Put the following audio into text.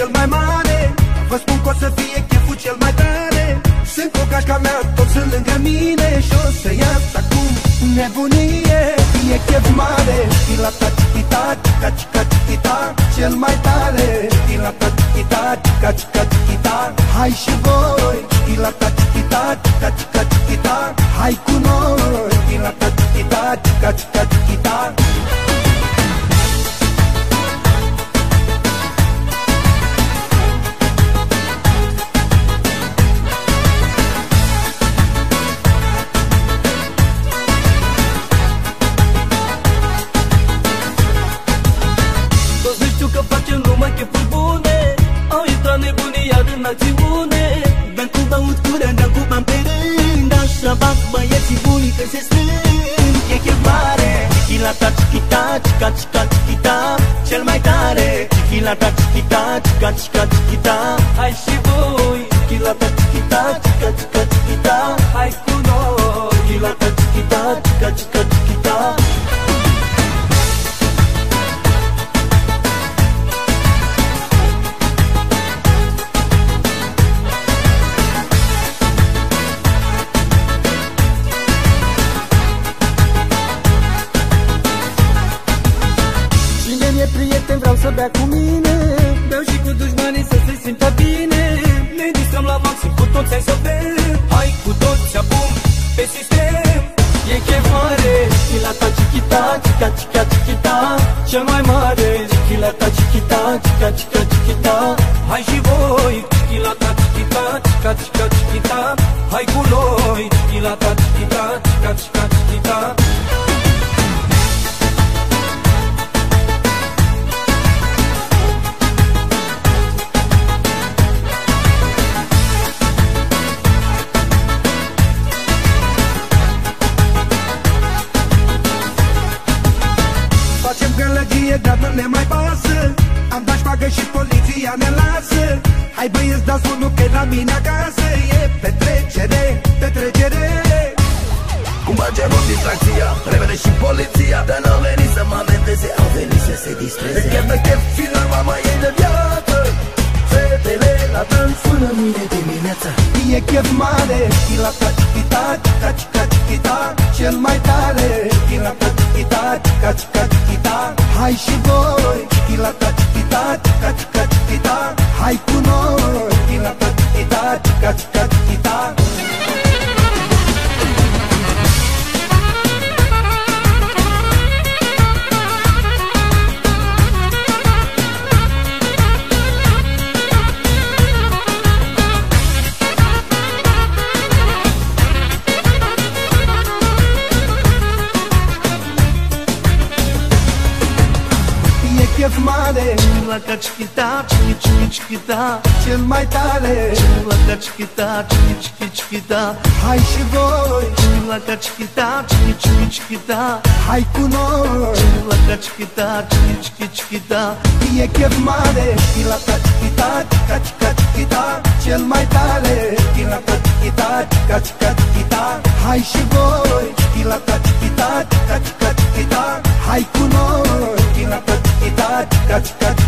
cel mai mare. Vă spun că o să fie cheful cel mai tare. Sunt cu cașca mea, toți sunt lângă mine Și o să iasă acum. Nebunie E chef mare. Tila-ta, tita, tica, tica, tita Cel mai tare. Tila-ta, tita, tica, tica, tita Hai și voi Tila-ta, tita, tica, tica, tita Hai cu noi Tila-ta, tita, tica, tica, tita la ta chichita, chica chica chichita acțiune Dar cu băut cură, dar cu bani pe rând. Așa fac băieții buni când se strâng. E chef mare. Chichila ta, chichita, chica, chica, chichita Cel mai tare. Chichila ta, chichita, chica, chica, chichita chica chica chichita Cel mai mare, chila ta chichita, chica chica chichita. Hai și voi, chila ta chichita, chica chica gălăgie, dar nu ne mai pasă. Am dat șpagă și poliția ne lasă. Hai băieți, dați unul că la mine acasă. E petrecere, petrecere. Cum facem o distracția, repede și poliția Dar n-au venit să mă amendeze, au venit să se distreze. De chef, de chef și la mama e de viață. Fetele la dans până mine dimineața. E chef mare, la ta chichita, chica chica chichita Cel mai tare, la ta chichita, chica chica chichita Hai și voi, la ta chichita, chica chica chichita Hai cu noi, la ta chichita, chica chica chichita chef mare. La cacichita, cini cini chichita Cel mai tare. La cacichita, cini cini chichita Hai și voi. La cacichita, cini cini chichita Hai cu noi. La cacichita, cini cini chichita E chef mare. La cacichita, chica chica chichita Cel mai tare. La cacichita, chica chica chichita Hai și voi. La cacichita, chica chica chichita Hai cu noi. La cacichita, chica chica